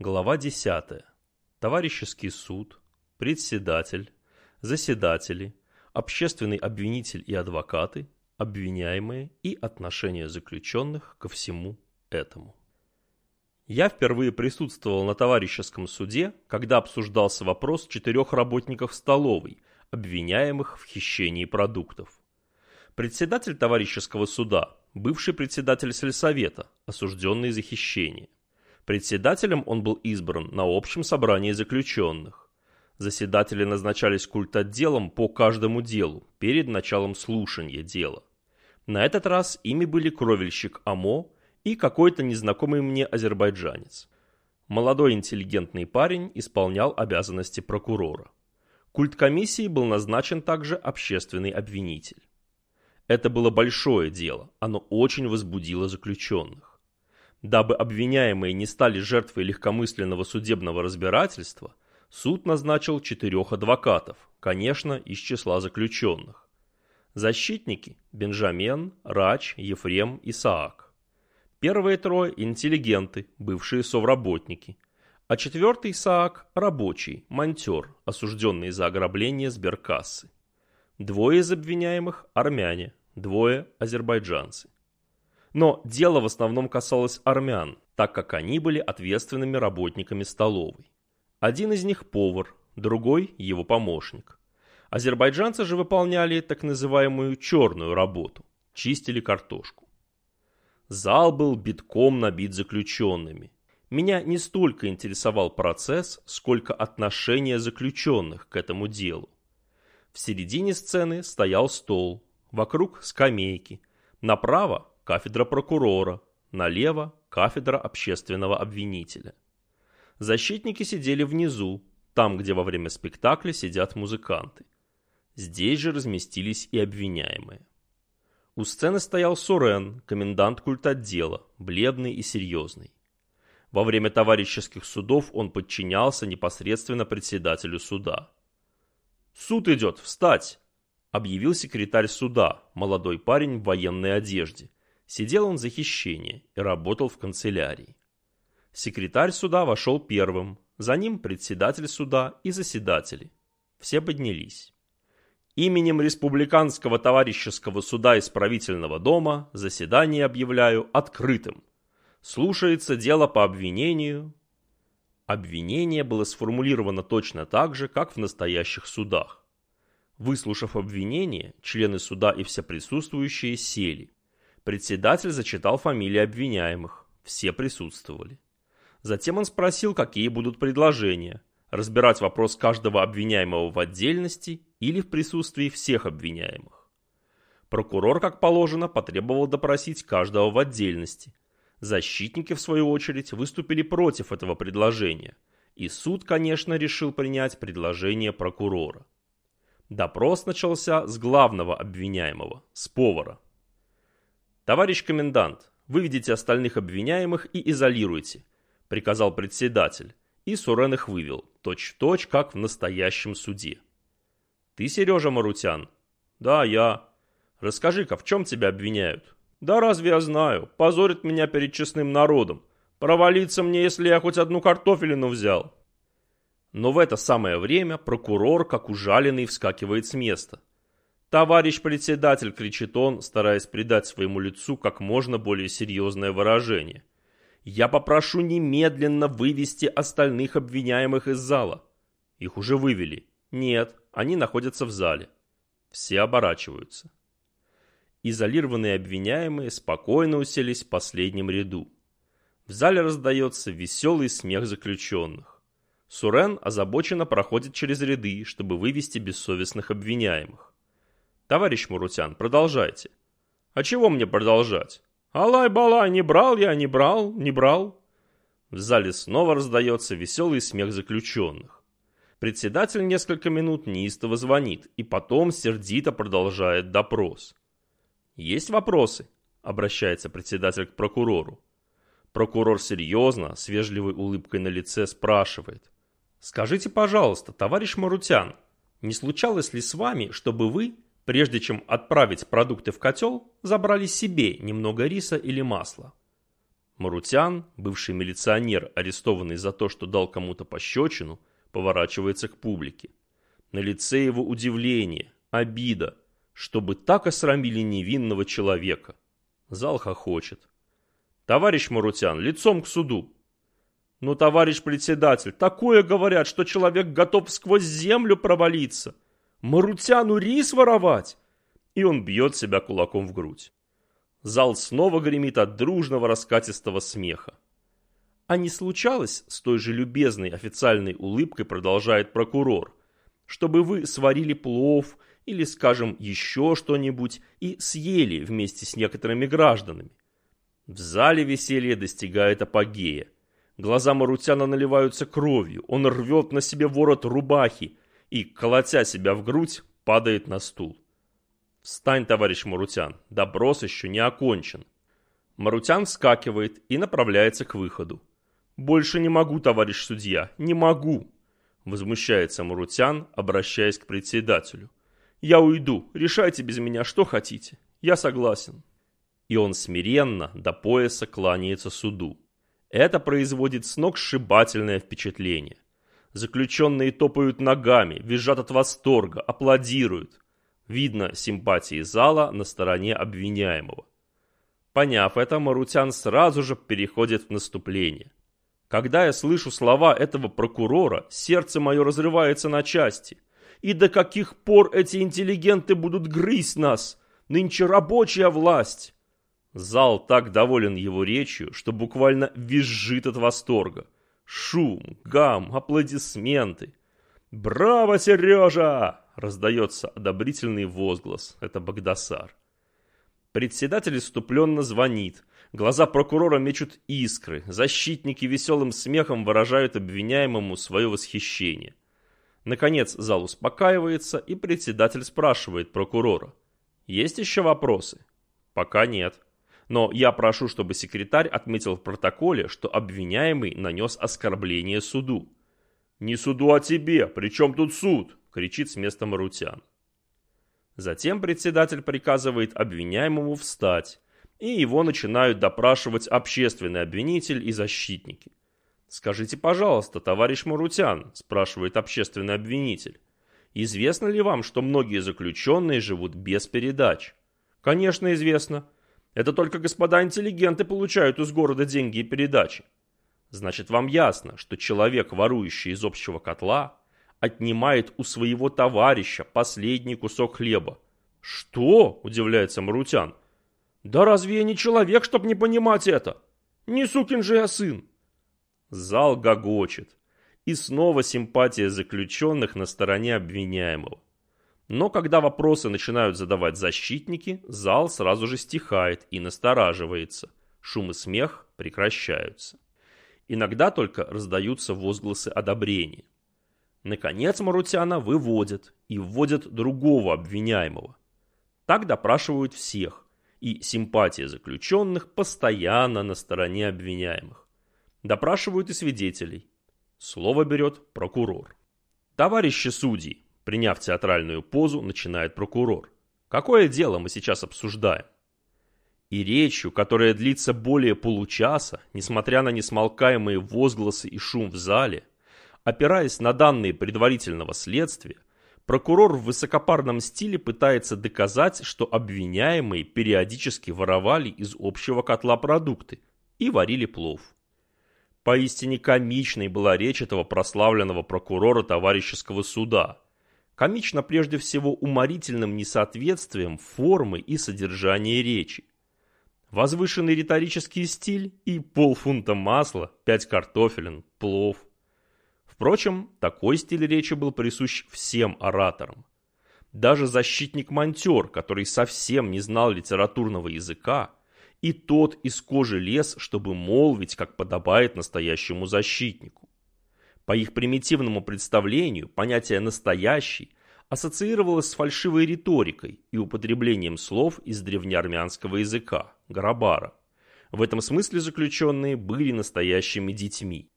Глава 10. Товарищеский суд, председатель, заседатели, общественный обвинитель и адвокаты, обвиняемые и отношения заключенных ко всему этому. Я впервые присутствовал на товарищеском суде, когда обсуждался вопрос четырех работников столовой, обвиняемых в хищении продуктов. Председатель товарищеского суда, бывший председатель сельсовета, осужденный за хищение. Председателем он был избран на общем собрании заключенных. Заседатели назначались культотделом по каждому делу перед началом слушания дела. На этот раз ими были кровельщик Амо и какой-то незнакомый мне азербайджанец. Молодой интеллигентный парень исполнял обязанности прокурора. Культ комиссии был назначен также общественный обвинитель. Это было большое дело, оно очень возбудило заключенных. Дабы обвиняемые не стали жертвой легкомысленного судебного разбирательства, суд назначил четырех адвокатов, конечно, из числа заключенных. Защитники – Бенджамен, Рач, Ефрем, Исаак. Первые трое – интеллигенты, бывшие совработники. А четвертый Исаак – рабочий, монтер, осужденный за ограбление сберкассы. Двое из обвиняемых – армяне, двое – азербайджанцы. Но дело в основном касалось армян, так как они были ответственными работниками столовой. Один из них повар, другой его помощник. Азербайджанцы же выполняли так называемую черную работу, чистили картошку. Зал был битком набит заключенными. Меня не столько интересовал процесс, сколько отношение заключенных к этому делу. В середине сцены стоял стол, вокруг скамейки. Направо кафедра прокурора, налево – кафедра общественного обвинителя. Защитники сидели внизу, там, где во время спектакля сидят музыканты. Здесь же разместились и обвиняемые. У сцены стоял Сурен, комендант культотдела, бледный и серьезный. Во время товарищеских судов он подчинялся непосредственно председателю суда. «Суд идет, встать!» – объявил секретарь суда, молодой парень в военной одежде, Сидел он за хищение и работал в канцелярии. Секретарь суда вошел первым, за ним председатель суда и заседатели. Все поднялись. Именем Республиканского товарищеского суда исправительного дома заседание объявляю открытым. Слушается дело по обвинению. Обвинение было сформулировано точно так же, как в настоящих судах. Выслушав обвинение, члены суда и все присутствующие сели. Председатель зачитал фамилии обвиняемых. Все присутствовали. Затем он спросил, какие будут предложения. Разбирать вопрос каждого обвиняемого в отдельности или в присутствии всех обвиняемых. Прокурор, как положено, потребовал допросить каждого в отдельности. Защитники, в свою очередь, выступили против этого предложения. И суд, конечно, решил принять предложение прокурора. Допрос начался с главного обвиняемого, с повара. «Товарищ комендант, выведите остальных обвиняемых и изолируйте», – приказал председатель, и Сурен их вывел, точь-в-точь, -точь, как в настоящем суде. «Ты Сережа Марутян?» «Да, я». «Расскажи-ка, в чем тебя обвиняют?» «Да разве я знаю? Позорит меня перед честным народом. Провалиться мне, если я хоть одну картофелину взял». Но в это самое время прокурор, как ужаленный, вскакивает с места. «Товарищ председатель!» – кричит он, стараясь придать своему лицу как можно более серьезное выражение. «Я попрошу немедленно вывести остальных обвиняемых из зала». Их уже вывели. Нет, они находятся в зале. Все оборачиваются. Изолированные обвиняемые спокойно уселись в последнем ряду. В зале раздается веселый смех заключенных. Сурен озабоченно проходит через ряды, чтобы вывести бессовестных обвиняемых. Товарищ Мурутян, продолжайте. А чего мне продолжать? Алай-балай, не брал я, не брал, не брал. В зале снова раздается веселый смех заключенных. Председатель несколько минут неистово звонит и потом сердито продолжает допрос. «Есть вопросы?» – обращается председатель к прокурору. Прокурор серьезно, с вежливой улыбкой на лице спрашивает. «Скажите, пожалуйста, товарищ Марутян, не случалось ли с вами, чтобы вы Прежде чем отправить продукты в котел, забрали себе немного риса или масла. Марутян, бывший милиционер, арестованный за то, что дал кому-то пощечину, поворачивается к публике. На лице его удивление, обида, чтобы так осрамили невинного человека. Зал хохочет. Товарищ Марутян, лицом к суду. Но, товарищ председатель, такое говорят, что человек готов сквозь землю провалиться. Марутяну рис воровать? И он бьет себя кулаком в грудь. Зал снова гремит от дружного раскатистого смеха. А не случалось, с той же любезной официальной улыбкой продолжает прокурор, чтобы вы сварили плов или, скажем, еще что-нибудь и съели вместе с некоторыми гражданами. В зале веселье достигает апогея. Глаза Марутяна наливаются кровью, он рвет на себе ворот рубахи и, колотя себя в грудь, падает на стул. «Встань, товарищ Марутян, допрос еще не окончен». Марутян вскакивает и направляется к выходу. «Больше не могу, товарищ судья, не могу!» Возмущается Марутян, обращаясь к председателю. Я уйду, решайте без меня, что хотите. Я согласен. И он смиренно до пояса кланяется суду. Это производит сногсшибательное впечатление. Заключенные топают ногами, визжат от восторга, аплодируют. Видно симпатии зала на стороне обвиняемого. Поняв это, Марутян сразу же переходит в наступление. Когда я слышу слова этого прокурора, сердце мое разрывается на части – и до каких пор эти интеллигенты будут грызть нас? Нынче рабочая власть. Зал так доволен его речью, что буквально визжит от восторга. Шум, гам, аплодисменты. «Браво, Сережа!» – раздается одобрительный возглас. Это Багдасар. Председатель иступленно звонит. Глаза прокурора мечут искры. Защитники веселым смехом выражают обвиняемому свое восхищение. Наконец зал успокаивается, и председатель спрашивает прокурора. Есть еще вопросы? Пока нет. Но я прошу, чтобы секретарь отметил в протоколе, что обвиняемый нанес оскорбление суду. «Не суду, а тебе! Причем тут суд?» – кричит с места Марутян. Затем председатель приказывает обвиняемому встать, и его начинают допрашивать общественный обвинитель и защитники. «Скажите, пожалуйста, товарищ Марутян», – спрашивает общественный обвинитель, «известно ли вам, что многие заключенные живут без передач?» «Конечно, известно. Это только господа интеллигенты получают из города деньги и передачи». «Значит, вам ясно, что человек, ворующий из общего котла, отнимает у своего товарища последний кусок хлеба». «Что?» – удивляется Марутян. «Да разве я не человек, чтоб не понимать это? Не сукин же я сын!» Зал гогочет. И снова симпатия заключенных на стороне обвиняемого. Но когда вопросы начинают задавать защитники, зал сразу же стихает и настораживается. Шум и смех прекращаются. Иногда только раздаются возгласы одобрения. Наконец Марутяна выводят и вводят другого обвиняемого. Так допрашивают всех, и симпатия заключенных постоянно на стороне обвиняемых. Допрашивают и свидетелей. Слово берет прокурор. Товарищи судьи, приняв театральную позу, начинает прокурор. Какое дело мы сейчас обсуждаем? И речью, которая длится более получаса, несмотря на несмолкаемые возгласы и шум в зале, опираясь на данные предварительного следствия, прокурор в высокопарном стиле пытается доказать, что обвиняемые периодически воровали из общего котла продукты и варили плов. Поистине комичной была речь этого прославленного прокурора товарищеского суда. Комично прежде всего уморительным несоответствием формы и содержания речи. Возвышенный риторический стиль и полфунта масла, пять картофелин, плов. Впрочем, такой стиль речи был присущ всем ораторам. Даже защитник-монтер, который совсем не знал литературного языка, и тот из кожи лез, чтобы молвить, как подобает настоящему защитнику. По их примитивному представлению, понятие «настоящий» ассоциировалось с фальшивой риторикой и употреблением слов из древнеармянского языка – гарабара. В этом смысле заключенные были настоящими детьми.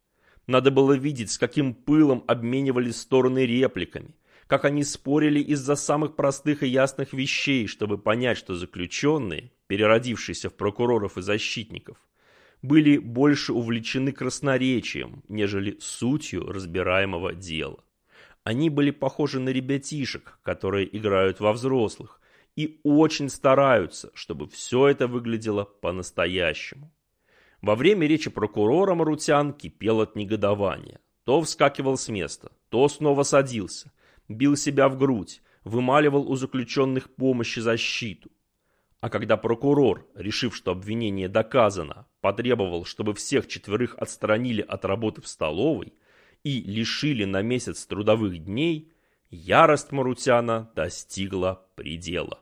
Надо было видеть, с каким пылом обменивались стороны репликами, как они спорили из-за самых простых и ясных вещей, чтобы понять, что заключенные, переродившиеся в прокуроров и защитников, были больше увлечены красноречием, нежели сутью разбираемого дела. Они были похожи на ребятишек, которые играют во взрослых, и очень стараются, чтобы все это выглядело по-настоящему. Во время речи прокурора Марутян кипел от негодования. То вскакивал с места, то снова садился, бил себя в грудь, вымаливал у заключенных помощь и защиту. А когда прокурор, решив, что обвинение доказано, потребовал, чтобы всех четверых отстранили от работы в столовой и лишили на месяц трудовых дней, ярость Марутяна достигла предела.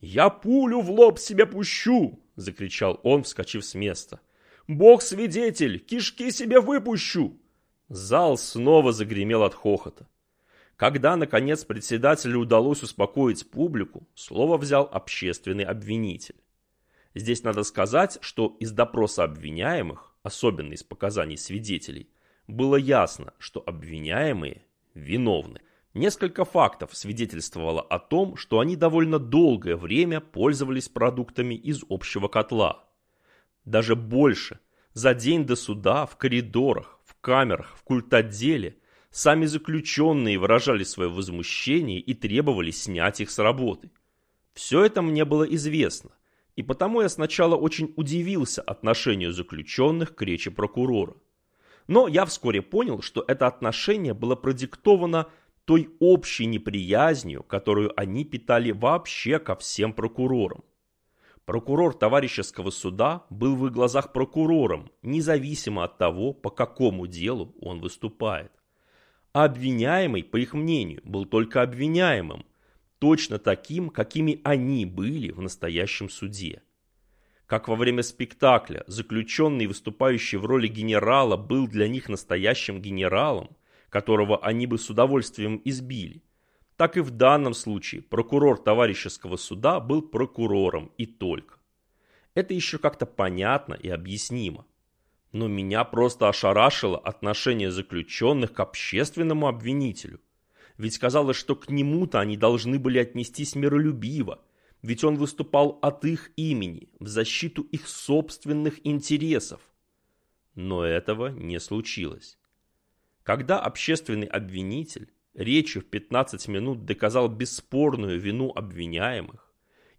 «Я пулю в лоб себе пущу!» — закричал он, вскочив с места. «Бог свидетель! Кишки себе выпущу!» Зал снова загремел от хохота. Когда, наконец, председателю удалось успокоить публику, слово взял общественный обвинитель. Здесь надо сказать, что из допроса обвиняемых, особенно из показаний свидетелей, было ясно, что обвиняемые виновны. Несколько фактов свидетельствовало о том, что они довольно долгое время пользовались продуктами из общего котла. Даже больше. За день до суда в коридорах, в камерах, в культотделе сами заключенные выражали свое возмущение и требовали снять их с работы. Все это мне было известно, и потому я сначала очень удивился отношению заключенных к речи прокурора. Но я вскоре понял, что это отношение было продиктовано той общей неприязнью, которую они питали вообще ко всем прокурорам. Прокурор товарищеского суда был в их глазах прокурором, независимо от того, по какому делу он выступает. Обвиняемый, по их мнению, был только обвиняемым, точно таким, какими они были в настоящем суде. Как во время спектакля заключенный, выступающий в роли генерала, был для них настоящим генералом, которого они бы с удовольствием избили, так и в данном случае прокурор товарищеского суда был прокурором и только. Это еще как-то понятно и объяснимо. Но меня просто ошарашило отношение заключенных к общественному обвинителю. Ведь казалось, что к нему-то они должны были отнестись миролюбиво, ведь он выступал от их имени, в защиту их собственных интересов. Но этого не случилось. Когда общественный обвинитель речью в 15 минут доказал бесспорную вину обвиняемых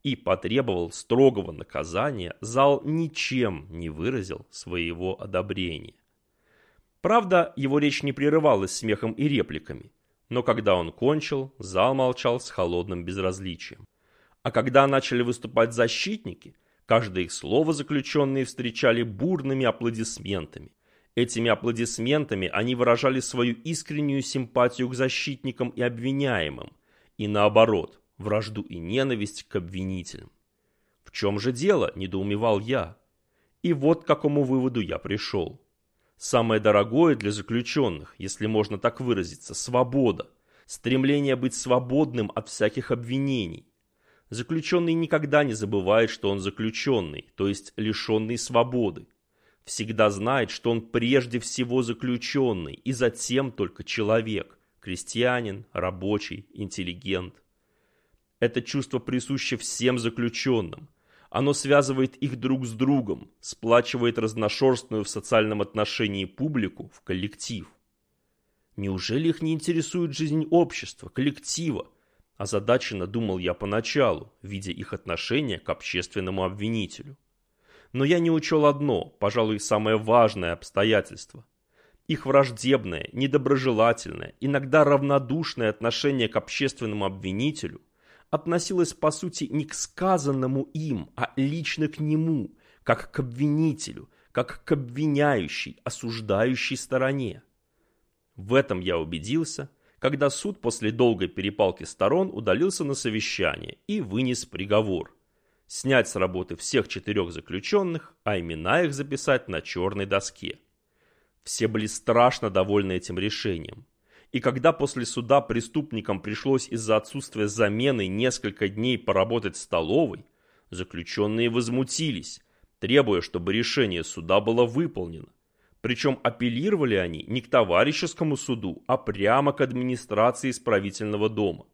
и потребовал строгого наказания, зал ничем не выразил своего одобрения. Правда, его речь не прерывалась смехом и репликами, но когда он кончил, зал молчал с холодным безразличием. А когда начали выступать защитники, каждое их слово заключенные встречали бурными аплодисментами, Этими аплодисментами они выражали свою искреннюю симпатию к защитникам и обвиняемым, и наоборот, вражду и ненависть к обвинителям. В чем же дело, недоумевал я. И вот к какому выводу я пришел. Самое дорогое для заключенных, если можно так выразиться, свобода, стремление быть свободным от всяких обвинений. Заключенный никогда не забывает, что он заключенный, то есть лишенный свободы всегда знает, что он прежде всего заключенный и затем только человек, крестьянин, рабочий, интеллигент. Это чувство присуще всем заключенным. Оно связывает их друг с другом, сплачивает разношерстную в социальном отношении публику в коллектив. Неужели их не интересует жизнь общества, коллектива? Озадаченно думал я поначалу, видя их отношение к общественному обвинителю. Но я не учел одно, пожалуй, самое важное обстоятельство. Их враждебное, недоброжелательное, иногда равнодушное отношение к общественному обвинителю относилось по сути не к сказанному им, а лично к нему, как к обвинителю, как к обвиняющей, осуждающей стороне. В этом я убедился, когда суд после долгой перепалки сторон удалился на совещание и вынес приговор – снять с работы всех четырех заключенных, а имена их записать на черной доске. Все были страшно довольны этим решением. И когда после суда преступникам пришлось из-за отсутствия замены несколько дней поработать в столовой, заключенные возмутились, требуя, чтобы решение суда было выполнено. Причем апеллировали они не к товарищескому суду, а прямо к администрации исправительного дома.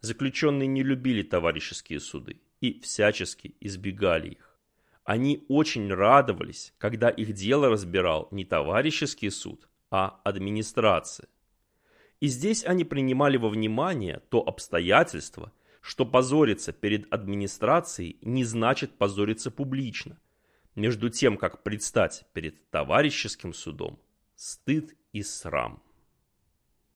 Заключенные не любили товарищеские суды и всячески избегали их. Они очень радовались, когда их дело разбирал не товарищеский суд, а администрация. И здесь они принимали во внимание то обстоятельство, что позориться перед администрацией не значит позориться публично. Между тем, как предстать перед товарищеским судом, стыд и срам.